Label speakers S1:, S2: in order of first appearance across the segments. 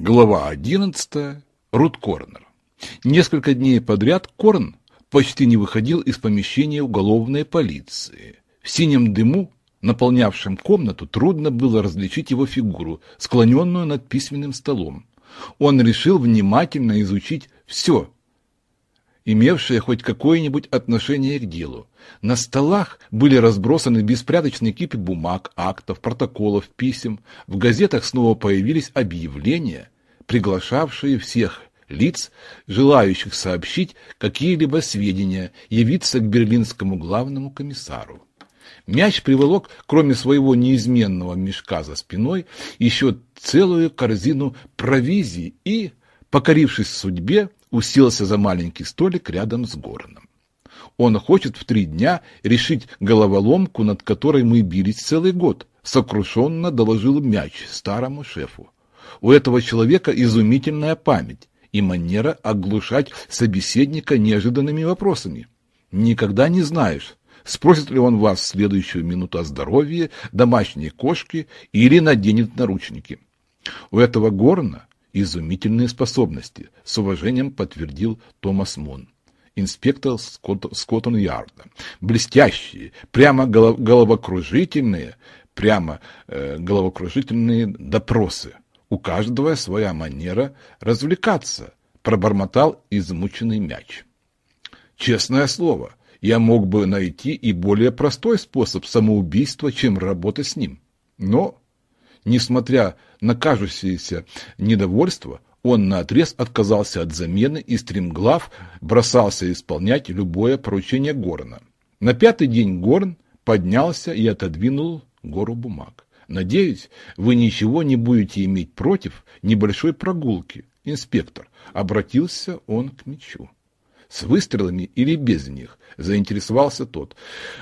S1: Глава 11. Рут Корнер. Несколько дней подряд Корн почти не выходил из помещения уголовной полиции. В синем дыму, наполнявшем комнату, трудно было различить его фигуру, склоненную над письменным столом. Он решил внимательно изучить все, имевшее хоть какое-нибудь отношение к делу. На столах были разбросаны беспорядочные кипы бумаг, актов, протоколов, писем. В газетах снова появились объявления, приглашавшие всех лиц, желающих сообщить какие-либо сведения, явиться к берлинскому главному комиссару. Мяч приволок, кроме своего неизменного мешка за спиной, еще целую корзину провизии и, покорившись судьбе, уселся за маленький столик рядом с Горном. Он хочет в три дня решить головоломку, над которой мы бились целый год, сокрушенно доложил мяч старому шефу. У этого человека изумительная память и манера оглушать собеседника неожиданными вопросами. Никогда не знаешь, спросит ли он вас в следующую минуту о здоровье, домашней кошке или наденет наручники. У этого Горна изумительные способности, с уважением подтвердил Томас Мон инспектор Скоттон-Ярда. Блестящие, прямо головокружительные, прямо э, головокружительные допросы. У каждого своя манера развлекаться, пробормотал измученный мяч. Честное слово, я мог бы найти и более простой способ самоубийства, чем работа с ним. Но, несмотря на кажущееся недовольство, он наотрез отказался от замены и стремглав бросался исполнять любое поручение Горна. На пятый день Горн поднялся и отодвинул гору бумаг. «Надеюсь, вы ничего не будете иметь против небольшой прогулки, инспектор», — обратился он к мечу. «С выстрелами или без них?» — заинтересовался тот.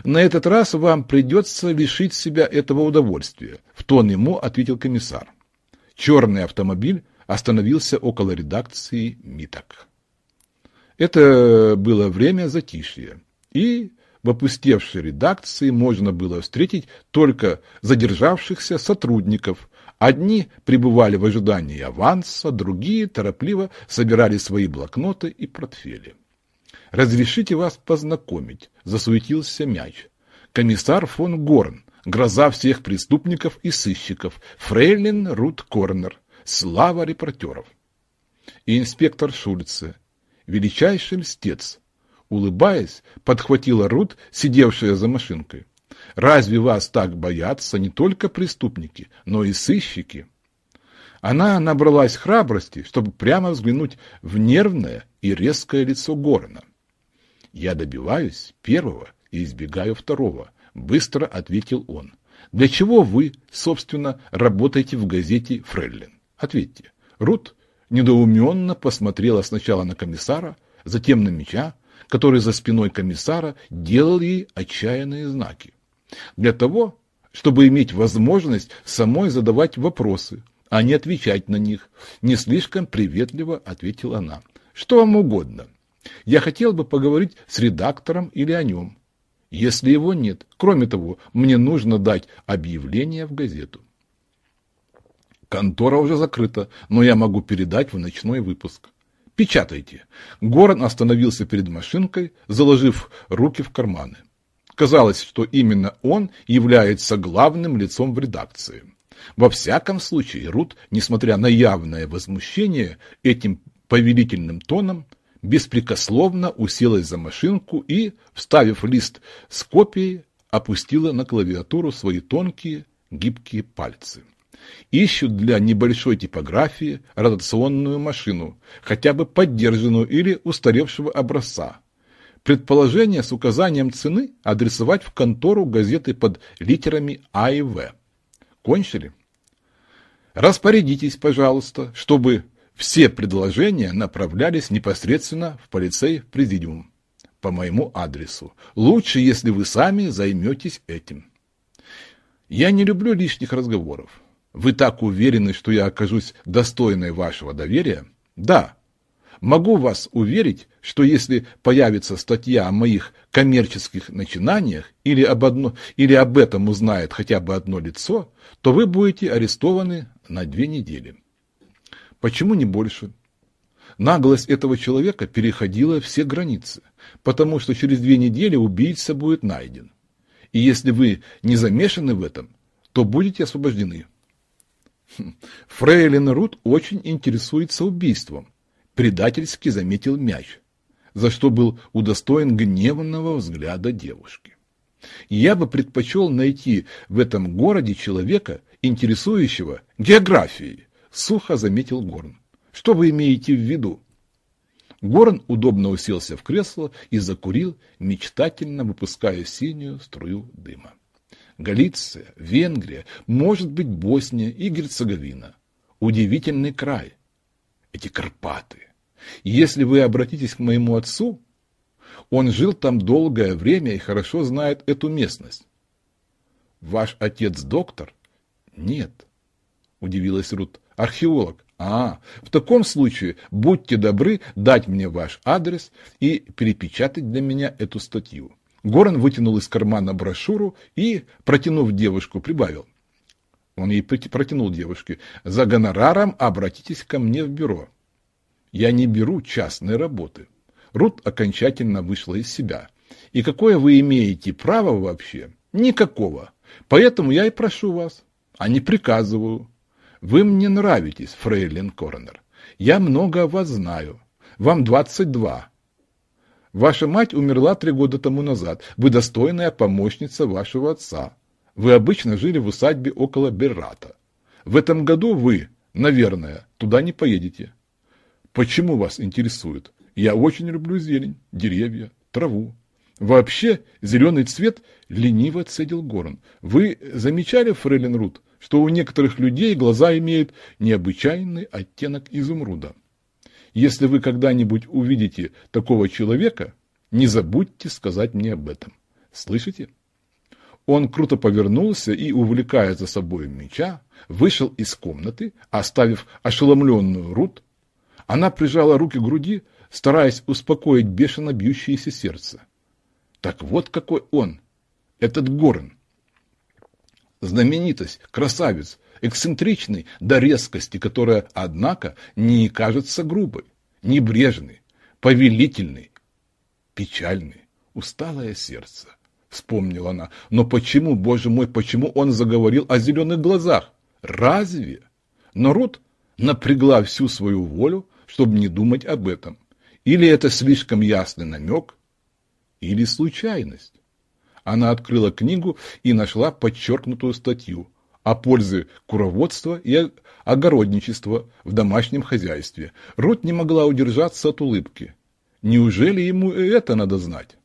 S1: «На этот раз вам придется лишить себя этого удовольствия», — в тон ему ответил комиссар. Черный автомобиль остановился около редакции МИТок. Это было время затишья, и в опустевшей редакции можно было встретить только задержавшихся сотрудников. Одни пребывали в ожидании аванса, другие торопливо собирали свои блокноты и портфели. «Разрешите вас познакомить», – засуетился мяч. «Комиссар фон Горн, гроза всех преступников и сыщиков, фрейлин Рут Корнер, слава репортеров. И инспектор Шульце, величайший льстец, улыбаясь, подхватила Рут, сидевшая за машинкой. Разве вас так боятся не только преступники, но и сыщики? Она набралась храбрости, чтобы прямо взглянуть в нервное и резкое лицо Горна. «Я добиваюсь первого и избегаю второго», — быстро ответил он. «Для чего вы, собственно, работаете в газете «Фреллин»?» Ответьте. Рут недоуменно посмотрела сначала на комиссара, затем на меча, который за спиной комиссара делал ей отчаянные знаки. Для того, чтобы иметь возможность самой задавать вопросы, а не отвечать на них, не слишком приветливо ответила она. Что вам угодно. Я хотел бы поговорить с редактором или о нем. Если его нет, кроме того, мне нужно дать объявление в газету. Контора уже закрыта, но я могу передать в ночной выпуск. Печатайте. Горан остановился перед машинкой, заложив руки в карманы. Казалось, что именно он является главным лицом в редакции. Во всяком случае, Рут, несмотря на явное возмущение этим повелительным тоном, беспрекословно уселась за машинку и, вставив лист с копией, опустила на клавиатуру свои тонкие гибкие пальцы. Ищут для небольшой типографии ротационную машину, хотя бы поддержанную или устаревшего образца. Предположение с указанием цены адресовать в контору газеты под литерами А и В. Кончили? Распорядитесь, пожалуйста, чтобы все предложения направлялись непосредственно в полицей президиум по моему адресу. Лучше, если вы сами займетесь этим. Я не люблю лишних разговоров. Вы так уверены, что я окажусь достойной вашего доверия? Да. Могу вас уверить, что если появится статья о моих коммерческих начинаниях или об, одно, или об этом узнает хотя бы одно лицо, то вы будете арестованы на две недели. Почему не больше? Наглость этого человека переходила все границы, потому что через две недели убийца будет найден. И если вы не замешаны в этом, то будете освобождены. Хм. Фрейлин Рут очень интересуется убийством, предательски заметил мяч, за что был удостоен гневанного взгляда девушки. Я бы предпочел найти в этом городе человека, интересующего географией, сухо заметил Горн. Что вы имеете в виду? Горн удобно уселся в кресло и закурил, мечтательно выпуская синюю струю дыма. Галиция, Венгрия, может быть, Босния и Герцеговина. Удивительный край. Эти Карпаты. Если вы обратитесь к моему отцу, он жил там долгое время и хорошо знает эту местность. Ваш отец доктор? Нет, удивилась Рут. Археолог. А, в таком случае будьте добры дать мне ваш адрес и перепечатать для меня эту статью. Горан вытянул из кармана брошюру и, протянув девушку, прибавил. Он ей протянул девушке. За гонораром обратитесь ко мне в бюро. Я не беру частной работы. Рут окончательно вышла из себя. И какое вы имеете право вообще? Никакого. Поэтому я и прошу вас, а не приказываю. Вы мне нравитесь, фрейлин Коронер. Я много о вас знаю. Вам двадцать два. Ваша мать умерла три года тому назад. Вы достойная помощница вашего отца. Вы обычно жили в усадьбе около Беррата. В этом году вы, наверное, туда не поедете. Почему вас интересует? Я очень люблю зелень, деревья, траву. Вообще, зеленый цвет лениво цедил Горн. Вы замечали, фрейлин Рут, что у некоторых людей глаза имеют необычайный оттенок изумруда? Если вы когда-нибудь увидите такого человека, не забудьте сказать мне об этом. Слышите? Он круто повернулся и, увлекая за собой меча, вышел из комнаты, оставив ошеломленную Рут. Она прижала руки к груди, стараясь успокоить бешено бьющееся сердце. Так вот какой он, этот Горн. Знаменитость, красавец, эксцентричный до резкости, которая, однако, не кажется грубой, небрежной, повелительной, печальной, усталое сердце. Вспомнила она. Но почему, боже мой, почему он заговорил о зеленых глазах? Разве? Но Рут напрягла всю свою волю, чтобы не думать об этом. Или это слишком ясный намек, или случайность. Она открыла книгу и нашла подчеркнутую статью о пользе куроводства и огородничества в домашнем хозяйстве. Рут не могла удержаться от улыбки. Неужели ему это надо знать?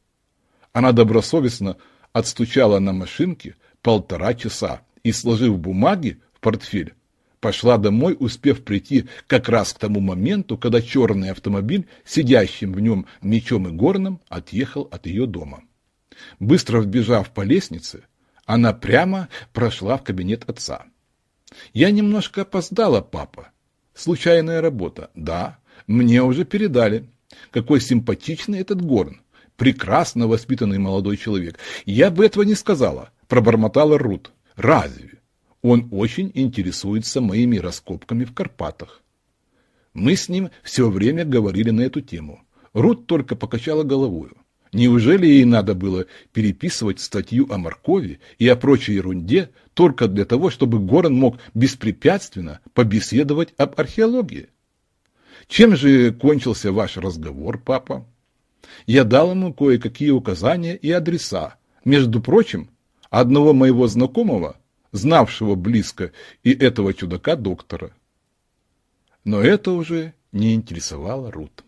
S1: Она добросовестно отстучала на машинке полтора часа и, сложив бумаги в портфель, пошла домой, успев прийти как раз к тому моменту, когда черный автомобиль, сидящим в нем мечом и горном, отъехал от ее дома. Быстро вбежав по лестнице, она прямо прошла в кабинет отца. «Я немножко опоздала, папа. Случайная работа. Да, мне уже передали. Какой симпатичный этот Горн. Прекрасно воспитанный молодой человек. Я бы этого не сказала», – пробормотала Рут. «Разве? Он очень интересуется моими раскопками в Карпатах. Мы с ним все время говорили на эту тему. Рут только покачала головою. Неужели ей надо было переписывать статью о моркови и о прочей ерунде только для того, чтобы Горан мог беспрепятственно побеседовать об археологии? Чем же кончился ваш разговор, папа? Я дал ему кое-какие указания и адреса. Между прочим, одного моего знакомого, знавшего близко и этого чудака доктора. Но это уже не интересовало Рут.